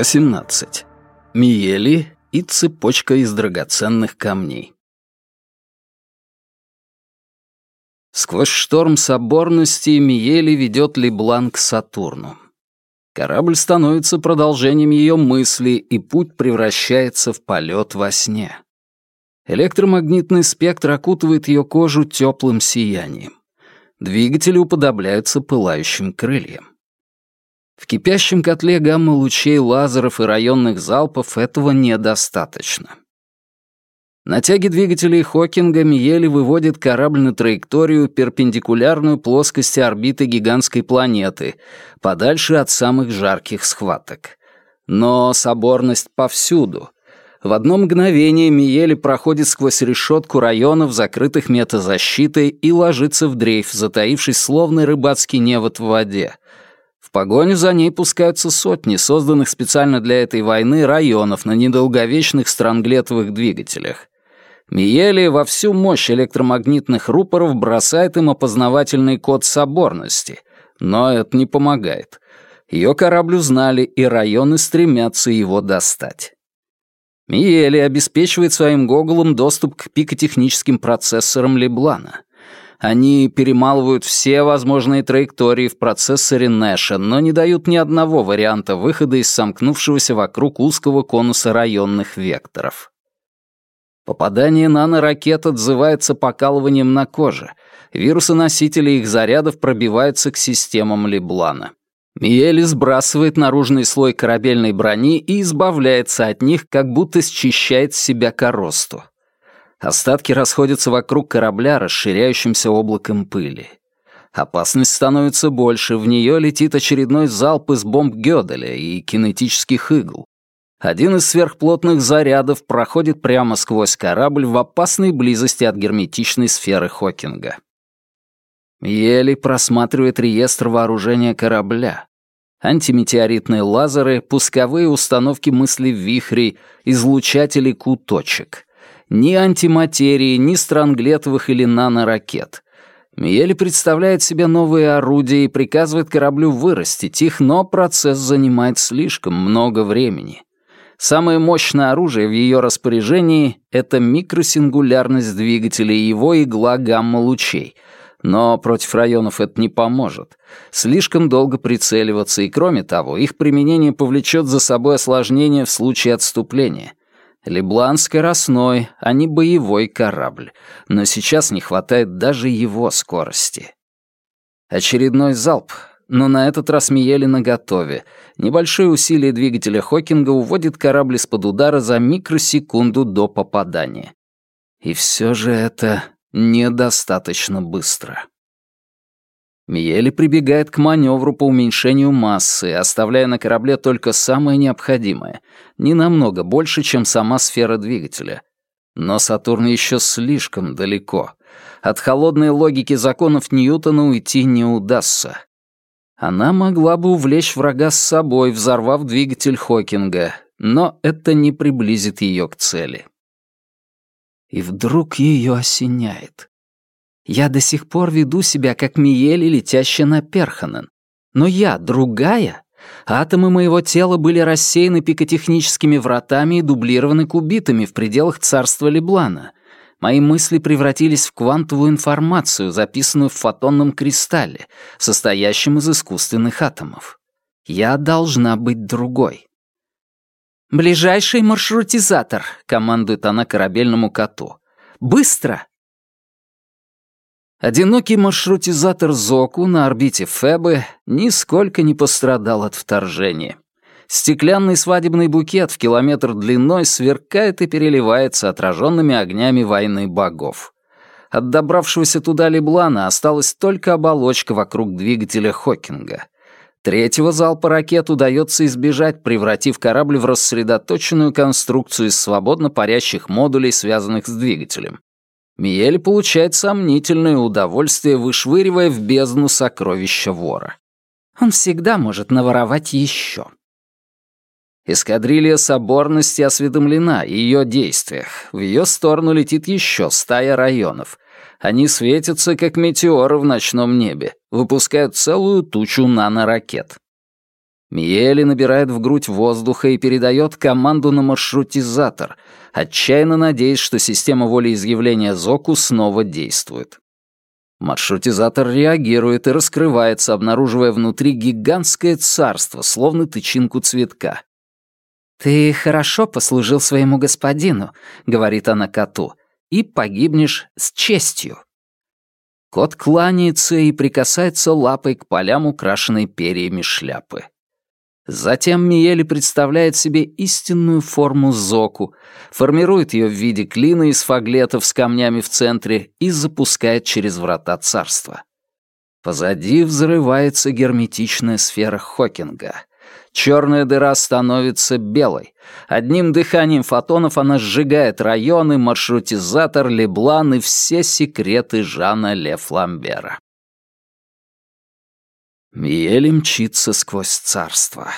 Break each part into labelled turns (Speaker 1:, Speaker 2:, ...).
Speaker 1: 18. Миели и цепочка из драгоценных камней. Сквозь шторм соборности Миели ведет Леблан к Сатурну. Корабль становится продолжением ее мысли, и путь превращается в полет во сне. Электромагнитный спектр окутывает ее кожу теплым сиянием. Двигатели уподобляются пылающим крыльям. В кипящем котле гамма-лучей лазеров и районных залпов этого недостаточно. На тяге двигателей Хокинга Миели выводит корабль на траекторию, перпендикулярную плоскости орбиты гигантской планеты, подальше от самых жарких схваток. Но соборность повсюду. В одно мгновение Миели проходит сквозь решетку районов, закрытых метазащитой, и ложится в дрейф, затаившись словно рыбацкий невод в воде — в погоню за ней пускаются сотни созданных специально для этой войны районов на недолговечных странглетовых двигателях. Миели во всю мощь электромагнитных рупоров бросает им опознавательный код соборности, но это не помогает. Ее корабль узнали, и районы стремятся его достать. Миели обеспечивает своим гоголом доступ к пикотехническим процессорам Леблана. Они перемалывают все возможные траектории в процессоре Нэша, но не дают ни одного варианта выхода из сомкнувшегося вокруг узкого конуса районных векторов. Попадание наноракет отзывается покалыванием на коже. Вирусоносители их зарядов пробиваются к системам Леблана. Миели сбрасывает наружный слой корабельной брони и избавляется от них, как будто счищает с себя коросту. Остатки расходятся вокруг корабля расширяющимся облаком пыли. Опасность становится больше, в нее летит очередной залп из бомб Гёделя и кинетических игл. Один из сверхплотных зарядов проходит прямо сквозь корабль в опасной близости от герметичной сферы Хокинга. Еле просматривает реестр вооружения корабля. Антиметеоритные лазеры, пусковые установки мысли вихрей, излучатели Q-точек — ни антиматерии, ни странглетовых или наноракет. Миели представляет себе новые орудия и приказывает кораблю вырастить их, но процесс занимает слишком много времени. Самое мощное оружие в ее распоряжении — это микросингулярность двигателя и его игла гамма-лучей. Но против районов это не поможет. Слишком долго прицеливаться, и кроме того, их применение повлечет за собой осложнения в случае отступления. Леблан скоростной, а не боевой корабль, но сейчас не хватает даже его скорости. Очередной залп, но на этот раз Миели наготове. Небольшое усилие двигателя Хокинга уводит корабль из-под удара за микросекунду до попадания. И все же это недостаточно быстро. Миели прибегает к маневру по уменьшению массы, оставляя на корабле только самое необходимое, не намного больше, чем сама сфера двигателя. Но Сатурн еще слишком далеко. От холодной логики законов Ньютона уйти не удастся. Она могла бы увлечь врага с собой, взорвав двигатель Хокинга, но это не приблизит ее к цели. И вдруг ее осеняет. Я до сих пор веду себя как Миели, летящая на Перханен. Но я другая. Атомы моего тела были рассеяны пикотехническими вратами и дублированы кубитами в пределах царства Леблана. Мои мысли превратились в квантовую информацию, записанную в фотонном кристалле, состоящем из искусственных атомов. Я должна быть другой. «Ближайший маршрутизатор», — командует она корабельному коту. «Быстро!» Одинокий маршрутизатор Зоку на орбите Фебы нисколько не пострадал от вторжения. Стеклянный свадебный букет в километр длиной сверкает и переливается отраженными огнями войны богов. От добравшегося туда Леблана осталась только оболочка вокруг двигателя Хокинга. Третьего залпа ракет удается избежать, превратив корабль в рассредоточенную конструкцию из свободно парящих модулей, связанных с двигателем. Миель получает сомнительное удовольствие, вышвыривая в бездну сокровища вора. Он всегда может наворовать еще. Эскадрилья соборности осведомлена о ее действиях. В ее сторону летит еще стая районов. Они светятся, как метеоры в ночном небе, выпускают целую тучу наноракет. Миели набирает в грудь воздуха и передает команду на маршрутизатор, отчаянно надеясь, что система волеизъявления Зоку снова действует. Маршрутизатор реагирует и раскрывается, обнаруживая внутри гигантское царство, словно тычинку цветка. «Ты хорошо послужил своему господину», — говорит она коту, — «и погибнешь с честью». Кот кланяется и прикасается лапой к полям, украшенной перьями шляпы. Затем Миели представляет себе истинную форму Зоку, формирует ее в виде клина из фаглетов с камнями в центре и запускает через врата царства. Позади взрывается герметичная сфера Хокинга. Черная дыра становится белой. Одним дыханием фотонов она сжигает районы, маршрутизатор, Леблан и все секреты Жана Ле Фламбера. Миели мчится сквозь царство.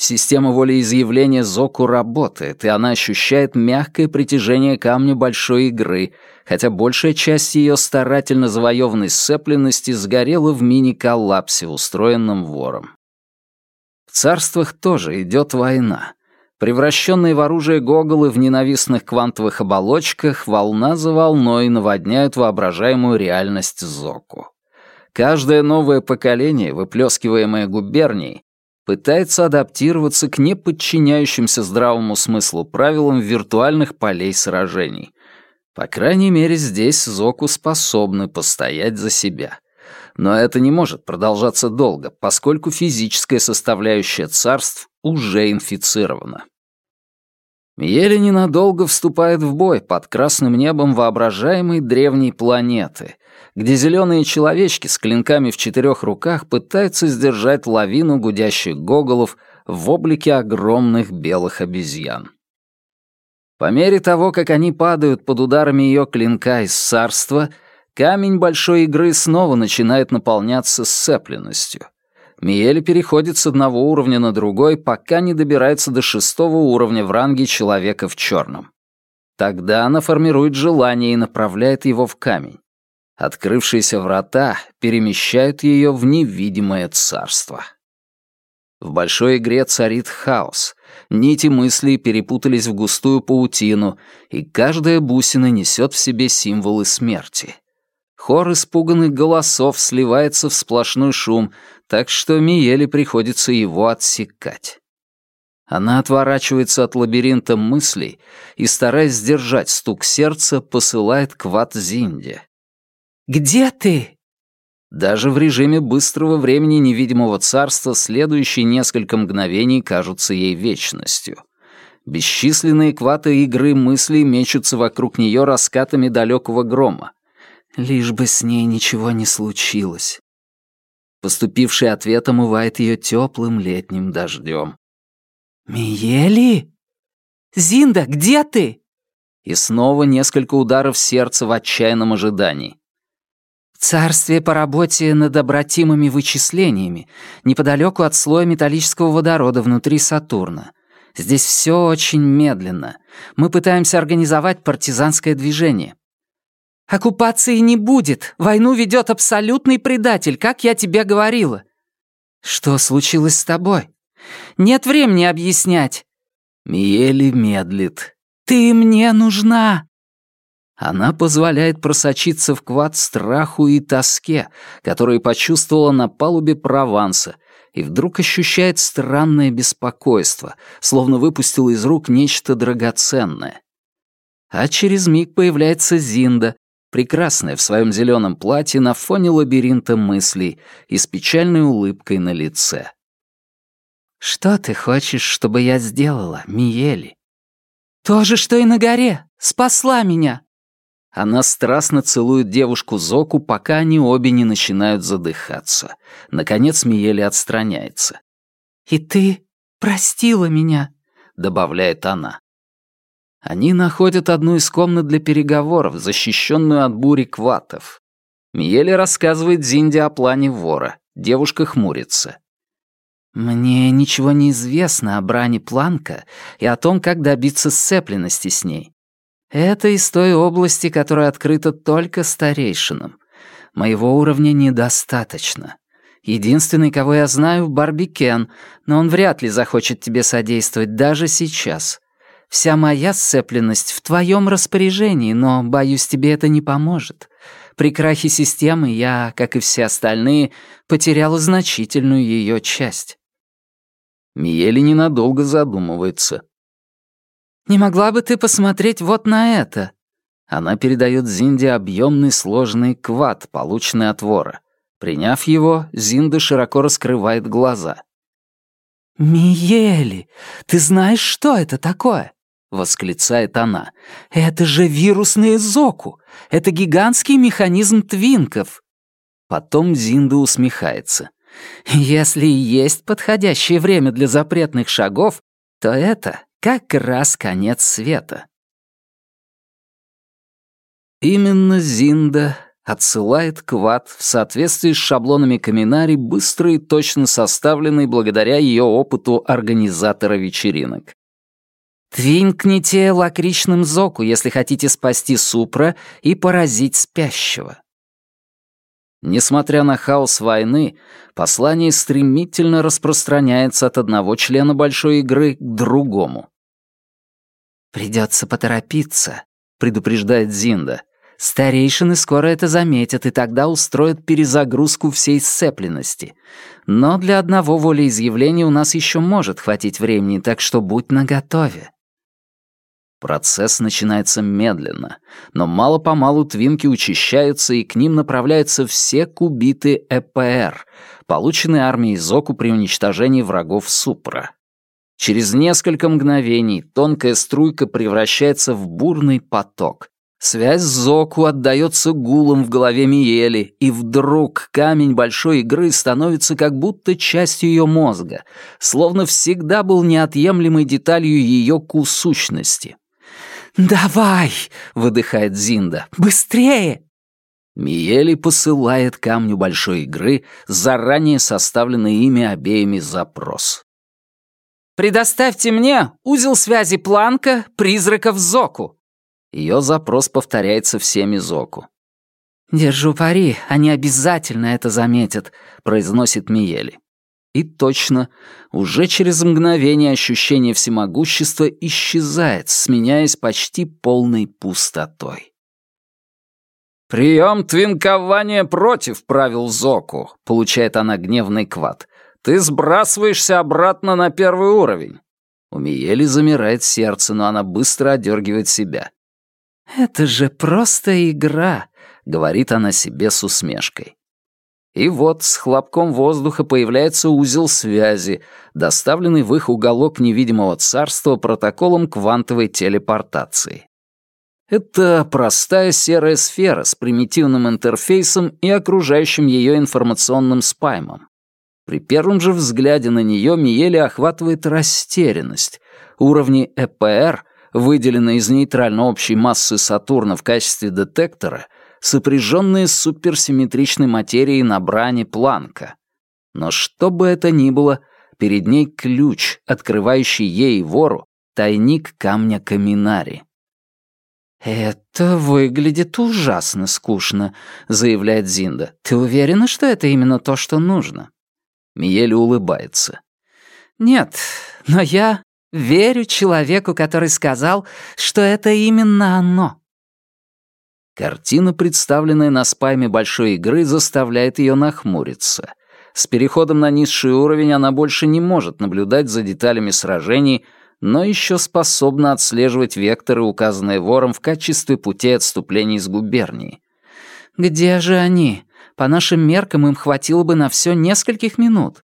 Speaker 1: Система волеизъявления Зоку работает, и она ощущает мягкое притяжение камня большой игры, хотя большая часть ее старательно завоеванной сцепленности сгорела в мини-коллапсе, устроенном вором. В царствах тоже идет война. Превращенные в оружие гоголы в ненавистных квантовых оболочках волна за волной наводняют воображаемую реальность Зоку. Каждое новое поколение, выплескиваемое губернией, пытается адаптироваться к неподчиняющимся здравому смыслу правилам виртуальных полей сражений. По крайней мере, здесь Зоку способны постоять за себя. Но это не может продолжаться долго, поскольку физическая составляющая царств уже инфицирована. Еле ненадолго вступает в бой под красным небом воображаемой древней планеты — где зеленые человечки с клинками в четырех руках пытаются сдержать лавину гудящих гоголов в облике огромных белых обезьян. По мере того, как они падают под ударами ее клинка из царства, камень большой игры снова начинает наполняться сцепленностью. Миель переходит с одного уровня на другой, пока не добирается до шестого уровня в ранге человека в черном. Тогда она формирует желание и направляет его в камень. Открывшиеся врата перемещают ее в невидимое царство. В большой игре царит хаос. Нити мыслей перепутались в густую паутину, и каждая бусина несет в себе символы смерти. Хор испуганных голосов сливается в сплошной шум, так что Миеле приходится его отсекать. Она отворачивается от лабиринта мыслей и, стараясь сдержать стук сердца, посылает к Ват-Зинде. Где ты?» Даже в режиме быстрого времени невидимого царства следующие несколько мгновений кажутся ей вечностью. Бесчисленные кваты игры мыслей мечутся вокруг нее раскатами далекого грома. Лишь бы с ней ничего не случилось. Поступивший ответ омывает ее теплым летним дождем. «Миели? Зинда, где ты?» И снова несколько ударов сердца в отчаянном ожидании. Царствие по работе над обратимыми вычислениями, неподалеку от слоя металлического водорода внутри Сатурна. Здесь все очень медленно. Мы пытаемся организовать партизанское движение. Оккупации не будет. Войну ведет абсолютный предатель, как я тебе говорила. Что случилось с тобой? Нет времени объяснять. Миели медлит. Ты мне нужна. Она позволяет просочиться в квад страху и тоске, которые почувствовала на палубе Прованса, и вдруг ощущает странное беспокойство, словно выпустила из рук нечто драгоценное. А через миг появляется Зинда, прекрасная в своем зеленом платье на фоне лабиринта мыслей и с печальной улыбкой на лице. «Что ты хочешь, чтобы я сделала, Миели?» «То же, что и на горе. Спасла меня!» Она страстно целует девушку Зоку, пока они обе не начинают задыхаться. Наконец Миели отстраняется. «И ты простила меня», — добавляет она. Они находят одну из комнат для переговоров, защищенную от бури кватов. Миели рассказывает Зинде о плане вора. Девушка хмурится. «Мне ничего не известно о бране Планка и о том, как добиться сцепленности с ней. Это из той области, которая открыта только старейшинам. Моего уровня недостаточно.
Speaker 2: Единственный, кого я знаю, Барби Кен, но он вряд ли захочет тебе содействовать даже сейчас. Вся моя сцепленность в твоем распоряжении, но, боюсь, тебе это не поможет. При крахе системы я, как и все остальные, потеряла значительную ее часть.
Speaker 1: Миели ненадолго задумывается.
Speaker 2: «Не могла бы ты посмотреть вот на это?»
Speaker 1: Она передает Зинде объемный сложный квад, полученный от вора. Приняв его, Зинда широко раскрывает глаза.
Speaker 2: «Миели, ты знаешь, что это такое?» — восклицает она. «Это же вирусные Зоку! Это гигантский механизм твинков!» Потом Зинда усмехается. «Если есть подходящее время для запретных шагов, то это как раз конец света».
Speaker 1: Именно Зинда отсылает квад в соответствии с шаблонами Каминари, быстро и точно составленный благодаря ее опыту организатора вечеринок.
Speaker 2: Твинкните лакричным зоку, если хотите спасти Супра и поразить спящего.
Speaker 1: Несмотря на хаос войны, послание стремительно распространяется от одного члена большой игры к другому.
Speaker 2: «Придется поторопиться», — предупреждает Зинда. «Старейшины скоро это заметят, и тогда устроят перезагрузку всей сцепленности. Но для одного волеизъявления у нас еще может хватить времени, так что будь наготове».
Speaker 1: Процесс начинается медленно, но мало-помалу твинки учащаются, и к ним направляются все кубиты ЭПР, полученные армией Зоку при уничтожении врагов Супра. Через несколько мгновений тонкая струйка превращается в бурный поток. Связь с Зоку отдаётся гулом в голове Миели, и вдруг камень большой игры становится как будто частью её мозга, словно всегда был неотъемлемой деталью её кусущности.
Speaker 2: «Давай!» — выдыхает Зинда. «Быстрее!»
Speaker 1: Миели посылает камню большой игры заранее составленный ими обеими запрос.
Speaker 2: «Предоставьте мне узел связи Планка призраков Зоку!»
Speaker 1: Ее запрос повторяется всеми Зоку.
Speaker 2: «Держу пари, они обязательно это заметят», — произносит Миели. И точно, уже через мгновение ощущение всемогущества исчезает, сменяясь почти полной пустотой.
Speaker 1: «Прием твинкования против правил Зоку», — получает она гневный квад. «Ты сбрасываешься обратно на первый уровень». У Миели замирает сердце, но она быстро одергивает себя.
Speaker 2: «Это же просто игра», — говорит она себе с усмешкой.
Speaker 1: И вот с хлопком воздуха появляется узел связи, доставленный в их уголок невидимого царства протоколом квантовой телепортации. Это простая серая сфера с примитивным интерфейсом и окружающим ее информационным спаймом. При первом же взгляде на нее Миели охватывает растерянность. Уровни ЭПР, выделенные из нейтрально общей массы Сатурна в качестве детектора — сопряженные с суперсимметричной материей на бране Планка. Но что бы это ни было, перед ней ключ, открывающий ей вору тайник камня Каминари.
Speaker 2: «Это выглядит ужасно скучно», — заявляет Зинда. «Ты уверена, что это именно то, что нужно?»
Speaker 1: Миель улыбается.
Speaker 2: «Нет, но я верю человеку, который сказал, что это именно оно.
Speaker 1: Картина, представленная на спайме большой игры, заставляет ее нахмуриться. С переходом на низший уровень она больше не может наблюдать за деталями сражений, но еще способна отслеживать векторы, указанные вором в качестве путей отступления из губернии.
Speaker 2: «Где же они? По нашим меркам им хватило бы на все нескольких минут».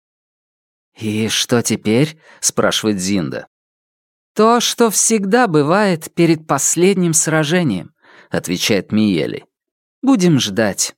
Speaker 1: «И что теперь?» — спрашивает Зинда.
Speaker 2: «То, что всегда бывает перед последним сражением отвечает Миели. Будем ждать.